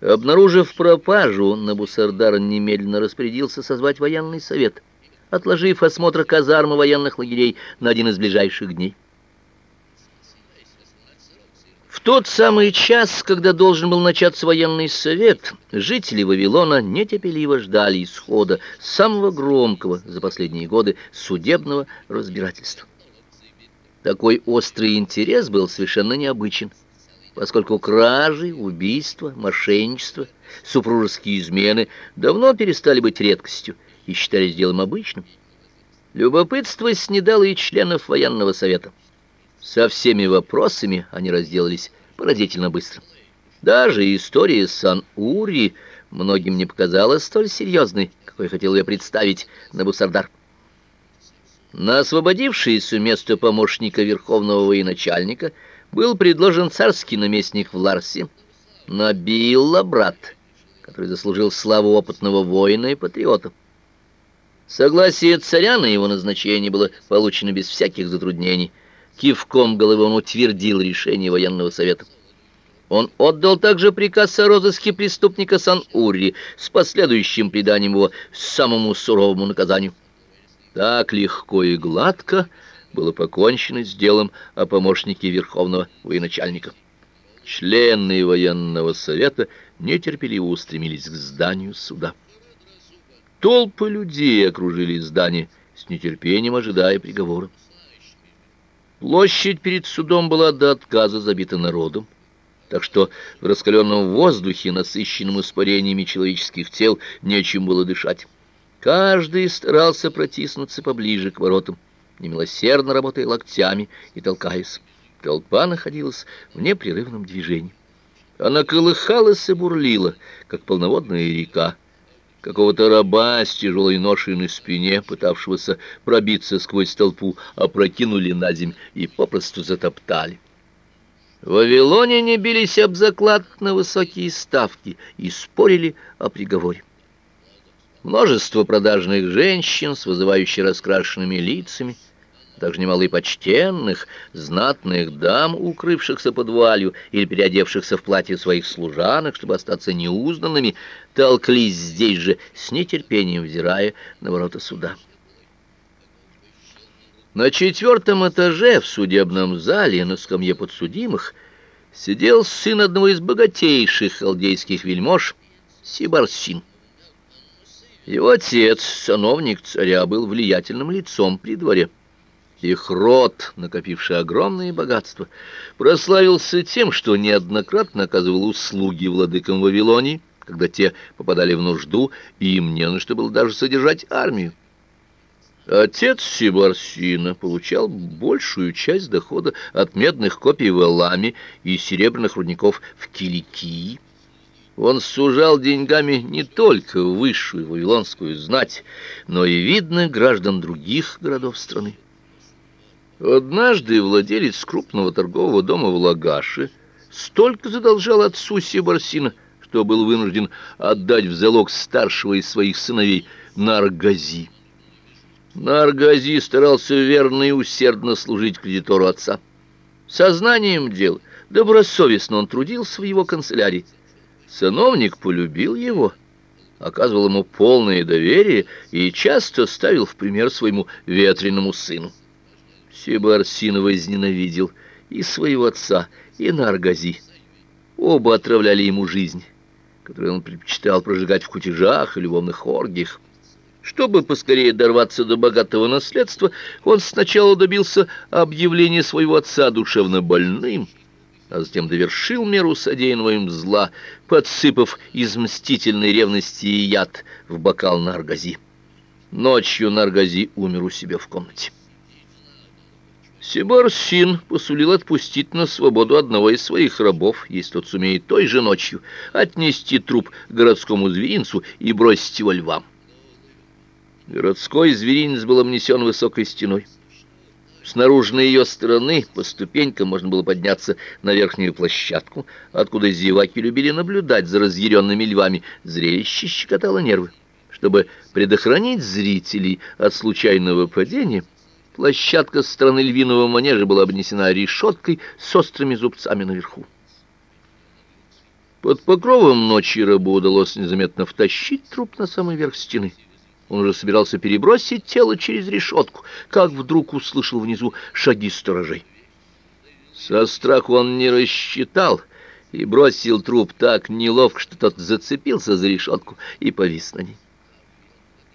Обнаружив пропажу, Набусардар немедленно распорядился созвать военный совет, отложив осмотр казармы военных лагерей на один из ближайших дней. В тот самый час, когда должен был начаться военный совет, жители Вавилона нетерпеливо ждали исхода самого громкого за последние годы судебного разбирательства. Такой острый интерес был совершенно необычен поскольку кражи, убийства, мошенничество, супружеские измены давно перестали быть редкостью и считались делом обычным. Любопытство снедало и членов военного совета. Со всеми вопросами они разделались поразительно быстро. Даже история Сан-Ури многим не показалась столь серьезной, какой хотел я представить Набусардар. На освободившееся место помощника верховного военачальника – был предложен царский наместник в Ларсе, Набилла брат, который заслужил славу опытного воина и патриота. Согласие царя на его назначение было получено без всяких затруднений. Кивком головы он утвердил решение военного совета. Он отдал также приказ о розыске преступника Сан-Урри с последующим преданием его самому суровому наказанию. Так легко и гладко было покончено с делом о помощнике верховного военачальника. Члены военного совета нетерпеливо устремились к зданию суда. Толпы людей окружили здание, с нетерпением ожидая приговора. Площадь перед судом была до отказа забита народом, так что в раскаленном воздухе, насыщенном испарениями человеческих тел, нечем было дышать. Каждый старался протиснуться поближе к воротам немилосердно работая локтями и толкаясь. Толпа находилась в непрерывном движении. Она колыхалась и бурлила, как полноводная река. Какого-то раба с тяжелой ношей на спине, пытавшегося пробиться сквозь толпу, опрокинули на земь и попросту затоптали. В Вавилоне не бились об заклад на высокие ставки и спорили о приговоре. Множество продажных женщин с вызывающе раскрашенными лицами — также немало и почтенных, знатных дам, укрывшихся под вуалью или переодевшихся в платье своих служанок, чтобы остаться неузнанными, толклись здесь же, с нетерпением взирая на ворота суда. На четвертом этаже в судебном зале на скамье подсудимых сидел сын одного из богатейших халдейских вельмож Сибарсин. Его отец, сановник царя, был влиятельным лицом при дворе. Их род, накопивший огромные богатства, прославился тем, что неоднократно оказывал услуги владыкам Вавилонии, когда те попадали в нужду, и им не на что было даже содержать армию. Отец Сибарсина получал большую часть дохода от медных копий в Эламе и серебряных рудников в Киликии. Он сужал деньгами не только высшую вавилонскую знать, но и видных граждан других городов страны. Однажды владелец крупного торгового дома в Лагаше столько задолжал отцу Сибарсина, что был вынужден отдать в залог старшего из своих сыновей Наргази. Наргази старался верно и усердно служить кредитору отца. Сознанием дел, добросовестно он трудился в его канцелярии. Сановник полюбил его, оказывал ему полное доверие и часто ставил в пример своему ветреному сыну. Сибарсин возненавидел и своего отца, и Наргази. Оба отравляли ему жизнь, которую он предпочитал прожигать в кутежах и любовных оргиях. Чтобы поскорее дорваться до богатого наследства, он сначала добился объявления своего отца душевно больным, а затем довершил меру содеянного им зла, подсыпав из мстительной ревности яд в бокал Наргази. Ночью Наргази умер у себя в комнате. Сибарсин посулил отпустить на свободу одного из своих рабов, если тот сумеет той же ночью отнести труп городскому зверинцу и бросить его львам. Городской зверинец был обнесен высокой стеной. С наружной ее стороны по ступенькам можно было подняться на верхнюю площадку, откуда зеваки любили наблюдать за разъяренными львами. Зрелище щекотало нервы. Чтобы предохранить зрителей от случайного падения, Площадка с стороны львиного манежа была обнесена решеткой с острыми зубцами наверху. Под покровом ночи рабу удалось незаметно втащить труп на самый верх стены. Он уже собирался перебросить тело через решетку, как вдруг услышал внизу шаги сторожей. Со страху он не рассчитал и бросил труп так неловко, что тот зацепился за решетку и повис на ней.